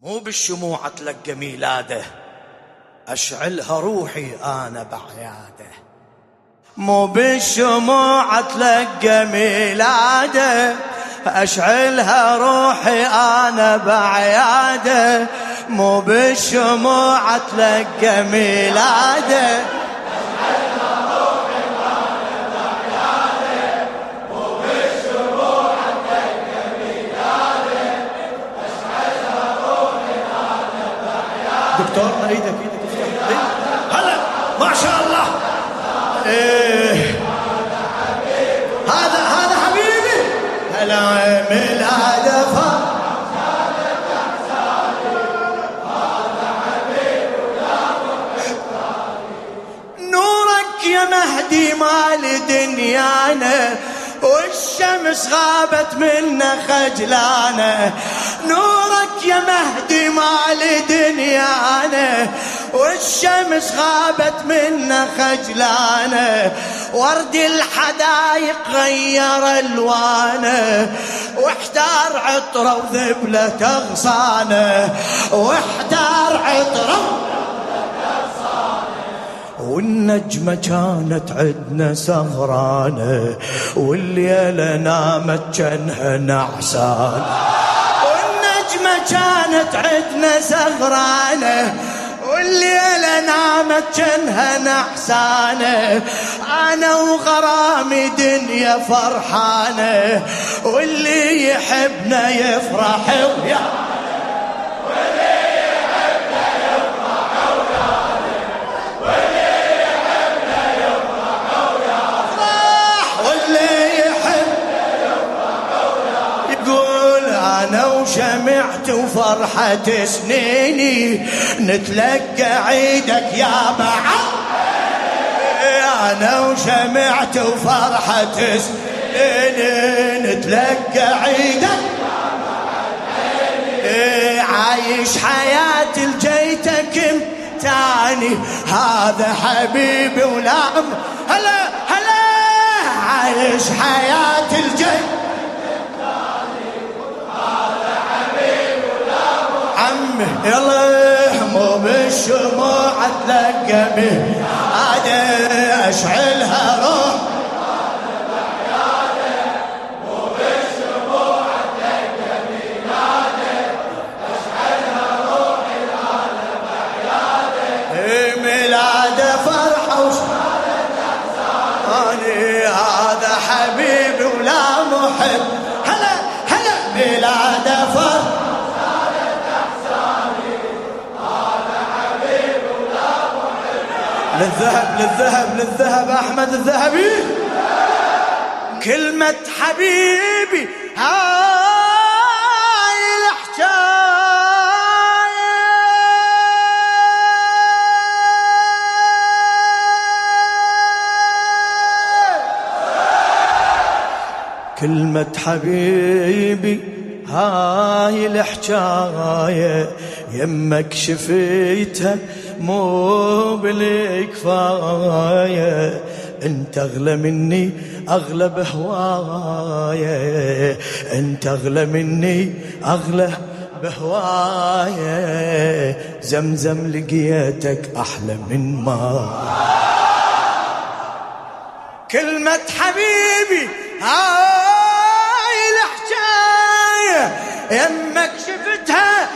مو بالشموع تلقى ميلاده. أشعلها روحي أنا بعياده. مو بالشموع تلقى ميلاده. أشعلها روحي أنا بعياده. مو بالشموع تلقى ميلاده. إيه. هذا هذا حبيبي. نورك يا مهدي مال والشمس غابت منا خجلانه نورك يا مهدي مال دنيانا والشمس غابت منا خجلانه ورد الحدايق غير ألوانه واحتار عطرة وذبلة اغصانه واحتار عطرة والنجمة كانت عدنا سهرانة والليلة نامت جنها نعسان. والنجمة كانت عدنا سهرانة والليلة نامت جنها نعسانة أنا وغرامي دنيا فرحانة واللي يحبنا يفرح ويا. شمعت وفرحة سنيني نتلقى عيدك يا بعض. أنا وشمعت وفرحة سنيني نتلقى عيدك. عايش حياتي لجيتك تاني. هذا حبيبي ولام هلا هلا. عايش حياتي لجيتك عمي يلا. بالشموع تلقى عاد أشعلها روح للذهب للذهب للذهب أحمد الذهبي. كلمة حبيبي هاي الحكاية كلمة حبيبي هاي الحكاية يمك شفيتها مو بالكفاية انت اغلى مني اغلى بهواية. انت اغلى مني اغلى بهواية. زمزم لقيتك أحلى من ما. كلمة حبيبي هاي الحكاية. يمك شفتها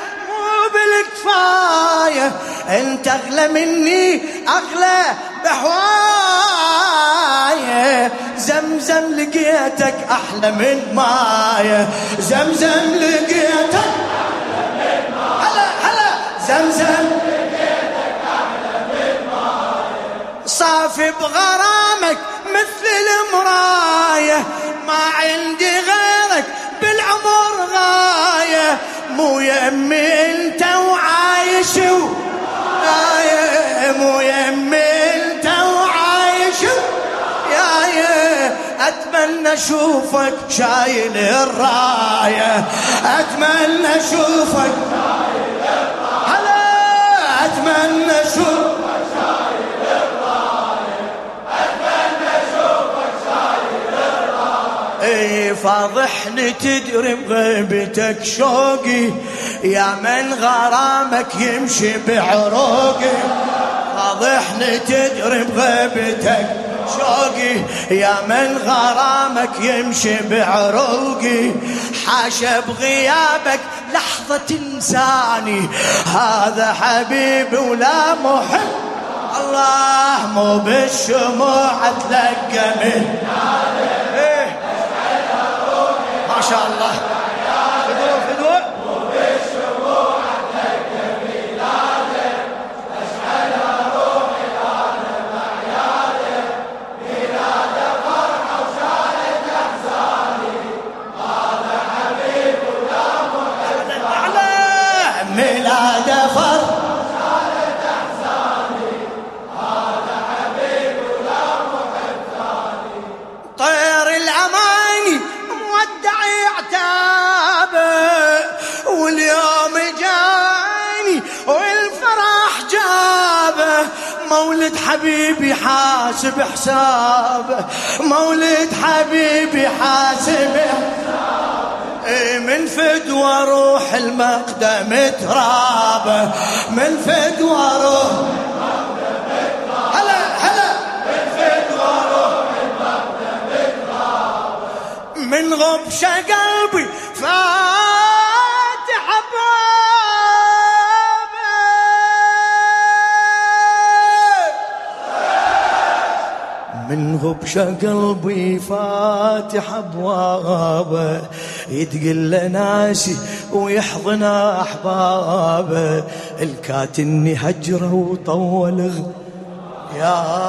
بالكفاية انت اغلى مني أغلى بهواية زمزم لقيتك أحلى من مايه زمزم لقيتك أحلى من مايه هلا هلا. زمزم لقيتك أحلى من مايه صافي بغرامك مثل المراية. ما عندي غيرك بالعمر غاية. مو يمي أنت وعايش يا مو يمي انت وعايش يا يا أتمنى أشوفك شايل الراية. أتمنى أشوفك. شايل الراية. هلا أتمنى أشوفك فاضحني تدري بغيبتك شوقي. يا من غرامك يمشي بعروقي واضحني تدري بغيبتك شوقي. يا من غرامك يمشي بعروقي حاشا بغيابك لحظة تنساني. هذا حبيبي ولا محب الله مو بالشموع تلقى من مولد حبيبي حاسب حسابه مولد حبيبي حاسب إيه، من فدوى روح المقدم ترابه من فدوى روح من فدوى روح المقدم ترابه من غبش قلبي من غبش قلبي فاتح ابوابه يتقل ناسي ويحضن احبابه الكاتني هجره وطول يا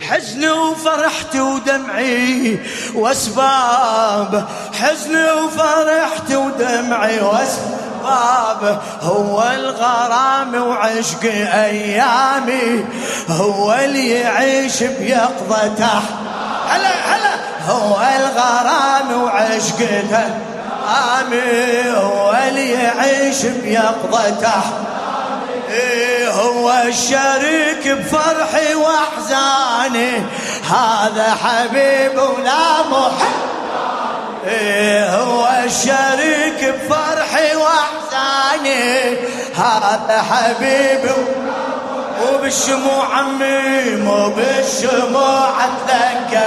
حزني وفرحتي ودمعي وأسبابه. حزني وفرحتي ودمعي وأسبابه. بابه هو الغرام وعشق أيامي هو اللي يعيش بيقظته هلا هلا. هو الغرام وعشقته آمي هو اللي يعيش بيقظته إيه هو الشريك بفرحي وأحزاني. هذا حبيب ولا محب. هو الشريك بفرحي واحزاني هذا حبيبي مو بالشموع عمي مو بالشموع اتلقى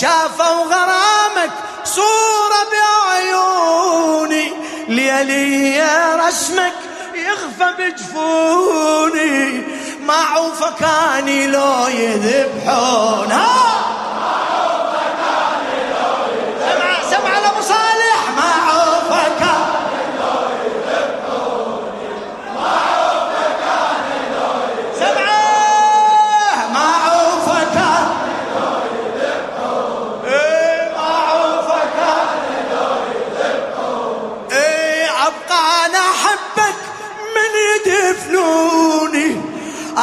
شافوا غرامك صورة بعيوني ليلي رسمك يخفى بجفوني. معوفة كاني لو يذبحون.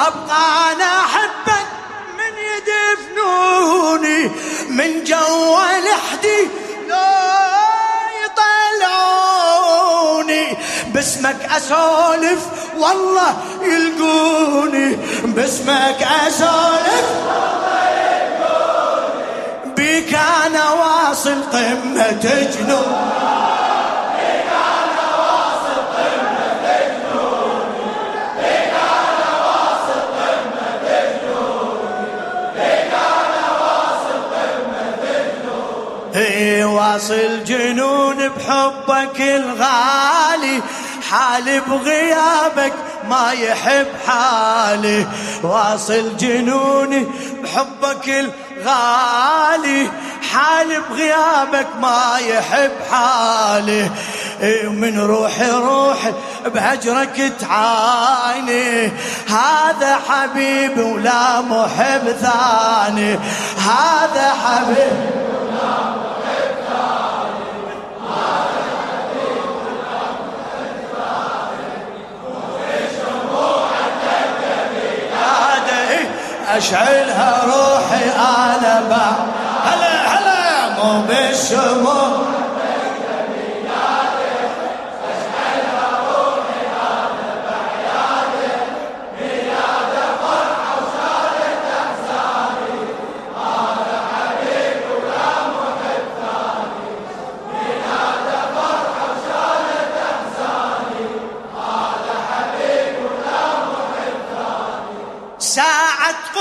أبقى أنا أحبك من يدفنوني من جوا لحدي لو يطلعوني. باسمك أسولف والله يلقوني. باسمك أسولف بيك أنا واصل قمه جنون. واصل جنون بحبك الغالي حالي بغيابك ما يحب حالي. واصل جنوني بحبك الغالي حالي بغيابك ما يحب حالي. إيه من روحي روحي بهجرك تعاني. هذا حبيبي ولا محب ثاني. هذا حبيبي أشعلها روحي أنا با هلا هلا مو بالشموع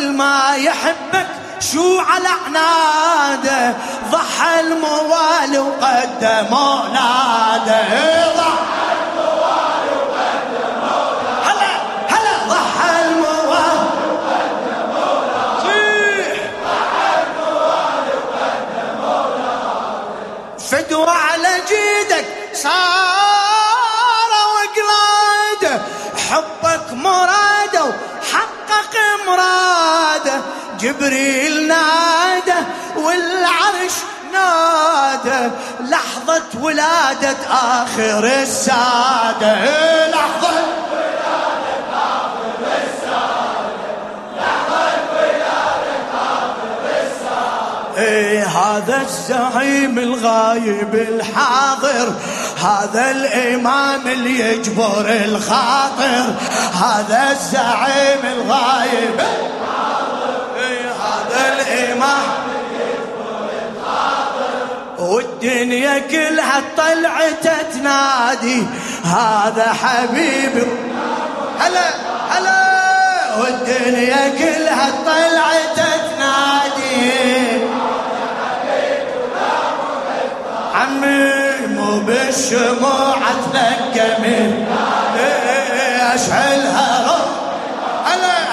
وعباده والما يحبك شو على عناده؟ ضحى الموالي وقدم اولاده ضحى الموالي وقدم هلا هلا ضحى الموالي وقدم اولاده ضحى الموالي وقدم فدوى على جيدك صار وقلاده. حبك مراده وحقق مراده جبريل ناده والعرش نادى لحظة ولادة آخر السادة. لحظة ولادة آخر لحظة ولادة آخر إيه هذا الزعيم الغايب الحاضر هذا الإمام اللي يجبر الخاطر هذا الزعيم الغايب. إيه الإمام والدنيا كلها طلعت تنادي هذا حبيبي هلا هلا. والدنيا كلها طلعت تنادي. عمي مو بالشموع تلقى من اشعلها هلا.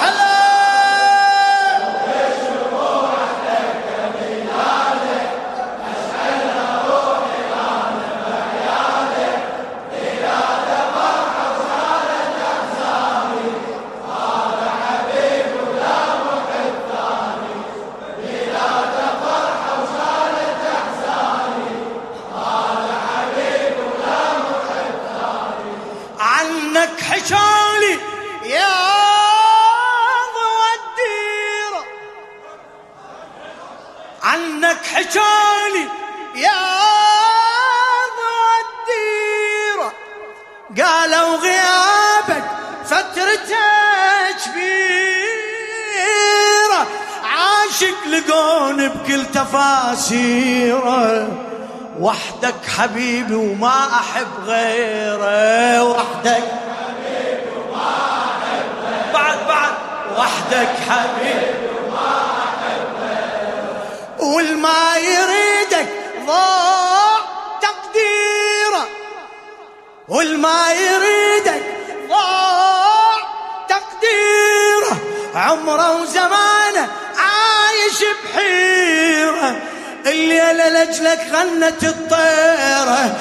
هلا لقون بكل تفاسيره. وحدك حبيبي وما أحب غيره. وحدك حبيبي وما أحب غيره بعد بعد وحدك حبيبي وما أحب غيره. والما يريدك ضاع تقديره. والما يريدك ضاع تقديره. عمره وزمانه عايش بحيرة الليلة لجلك غنت الطيرة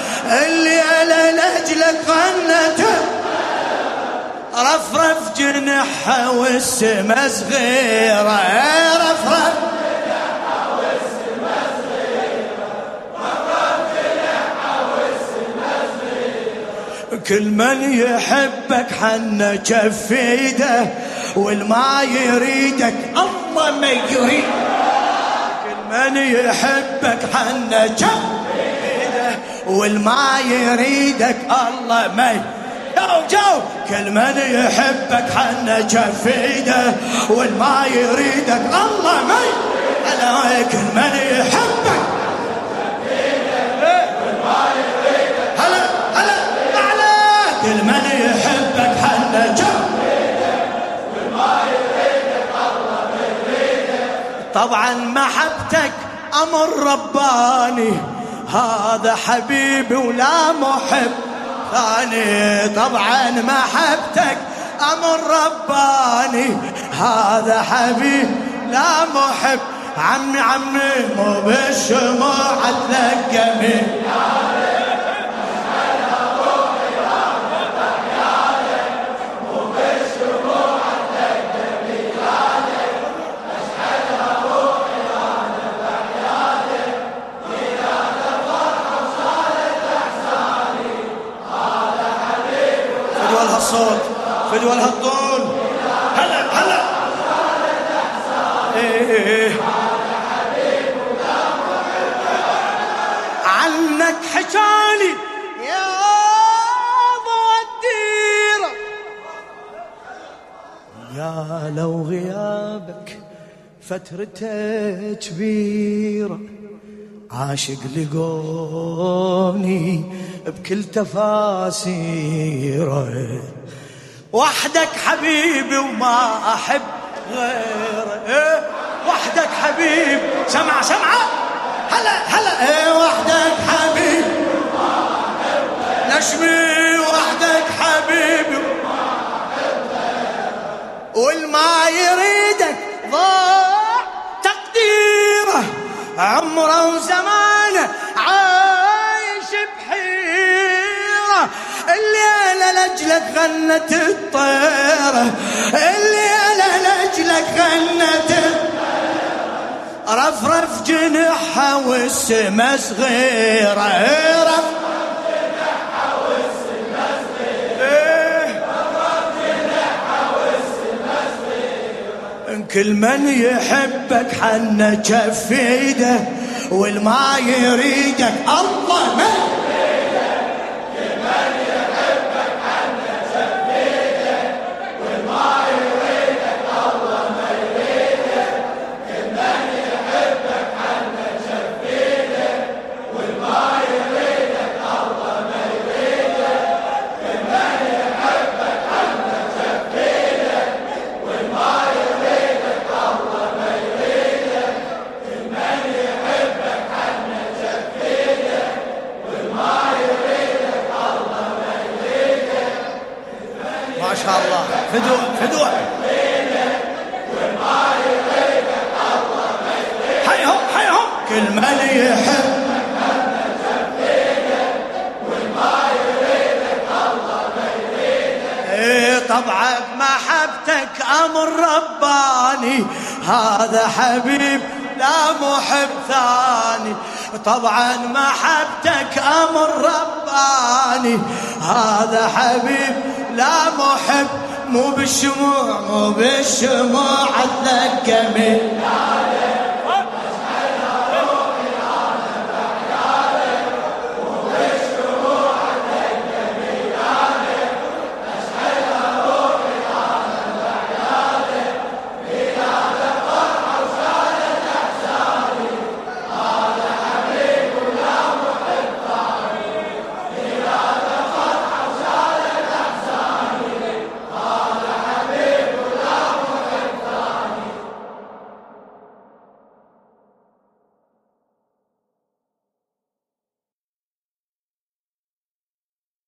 الليلة لجلك غنت رفرف جنحها والسما صغيرة. رفرف كل من يحبك حنا جف ايده والما يريدك الله ما يريد. من يحبك ايده والما يريدك الله ما جاوب جاوب كل من يحبك حنا جفيدة والما يريدك الله ما هلا كل من يحبك طبعا محبتك أمر رباني. هذا حبيبي ولا محب. ثاني طبعا محبتك أمر رباني. هذا حبيب لا محب. عمي عمي مو بالشموع تلقمي الصوت فدوى الهطول هلا هلا. إيه عنك حكالي يا ضوى الديرة يا لو غيابك فترته كبيره عاشق لقوني بكل تفاسيره. وحدك حبيبي وما أحب غيره إيه؟ وحدك حبيب سمع سمع. هلا هلا. إيه وحدك حبيب نشمي. وحدك حبيبي. والما يريدك ضاع تقديره. عمره وزمانه لأجلك غنت الطيرة الليلة لأجلك غنت رفرف جنحها والسما صغيرة رفرف كل من يحبك حنا جف ايده والما يريدك الله فدوة فدوة. حيهم حيهم كل من يحب. إيه طبعا محبتك أمر رباني. هذا حبيب لا محب ثاني. طبعا محبتك أمر رباني. هذا حبيب لا محب مو بالشموع مو بالشموع اتلقى من